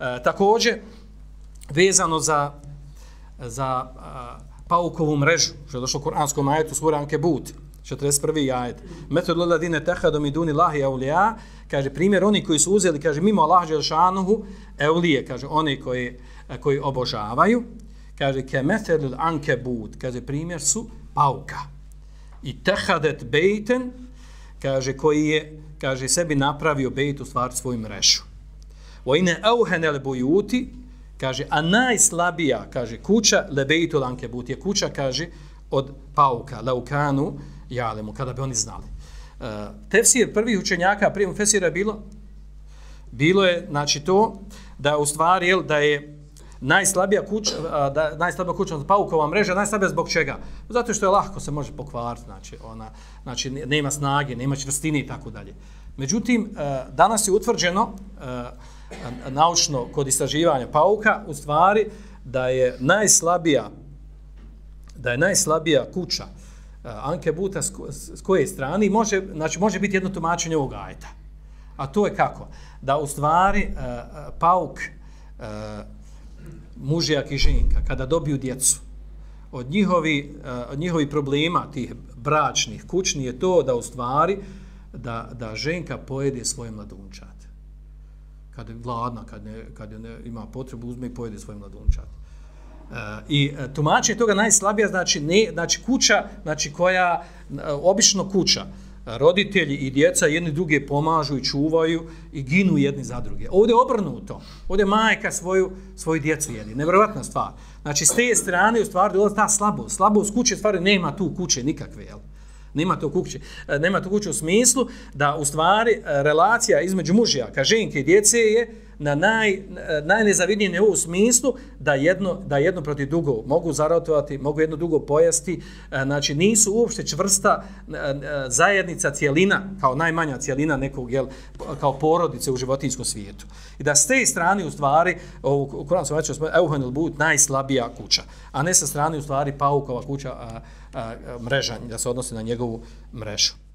E, također, vezano za, za a, paukovu mrežu, što je došlo u Kur'anskom ajetu, sura Ankebut, 41. ajet. Metod ladine tehadom i duni lahi eulija, kaže, primjer oni koji su uzeli, kaže, mimo Allah Đelšanuhu, eulije, kaže, oni koji, koji obožavaju, kaže, ke metod Ankebut, kaže, primjer su pauka. I tehadet bejten, kaže, koji je, kaže, sebi napravio bejt u stvar svoju mrežu. Vojne auhenel bujuti, kaže, a najslabija, kaže, kuća, lebejtu lankebut, je kuća, kaže, od pauka, laukanu, jalemu, kada bi oni znali. Uh, tefsir prvih učenjaka, prije tefsira bilo, bilo je, znači, to, da u stvari, jel, da je najslabija kuća, da najslabija kuća od paukova mreža, najslabija zbog čega? Zato što je lahko se može pokvariti, znači, ona, znači, nema snage, nema čvrstine i tako dalje. Međutim, e, danas je utvrđeno, e, naučno kod istraživanja pauka u stvari da je najslabija da je najslabija kuća Ankebuta Anke Buta s, koje strane može znači može biti jedno tumačenje ovog ajeta. A to je kako? Da u stvari eh, eh, pauk mužijak i ženka kada dobiju djecu od njihovi, od njihovi problema tih bračnih kućni je to da u stvari da, da ženka pojede svoje mladunčate kad je gladna, kad, ne, kad ne ima potrebu, uzme i pojede svoj mladunčat. E, I e, tumačenje toga najslabija, znači, ne, znači kuća, znači koja, e, obično kuća, roditelji i djeca jedni druge pomažu i čuvaju i ginu jedni za druge. Ovdje je obrnuto. Ovdje majka svoju, svoju djecu jedi. Nevjerovatna stvar. Znači, s te strane u stvari dolazi ta slabost. Slabost kuće stvari nema tu kuće nikakve. Jel? Nema to kući, e, nema to kuće u smislu da u stvari e, relacija između mužjaka, ženke i djece je na naj, najnezavidnije ne u smislu da jedno, da jedno protiv drugo mogu zaratovati, mogu jedno drugo pojasti, e, znači nisu uopšte čvrsta e, e, zajednica cijelina, kao najmanja cijelina nekog, jel, kao porodice u životinskom svijetu. I da s te strane u stvari, u Kur'an sam već Euhanil Bud, najslabija kuća, a ne sa strane u stvari paukova kuća, a, a, mreža, da se odnosi na njegovu mrežu.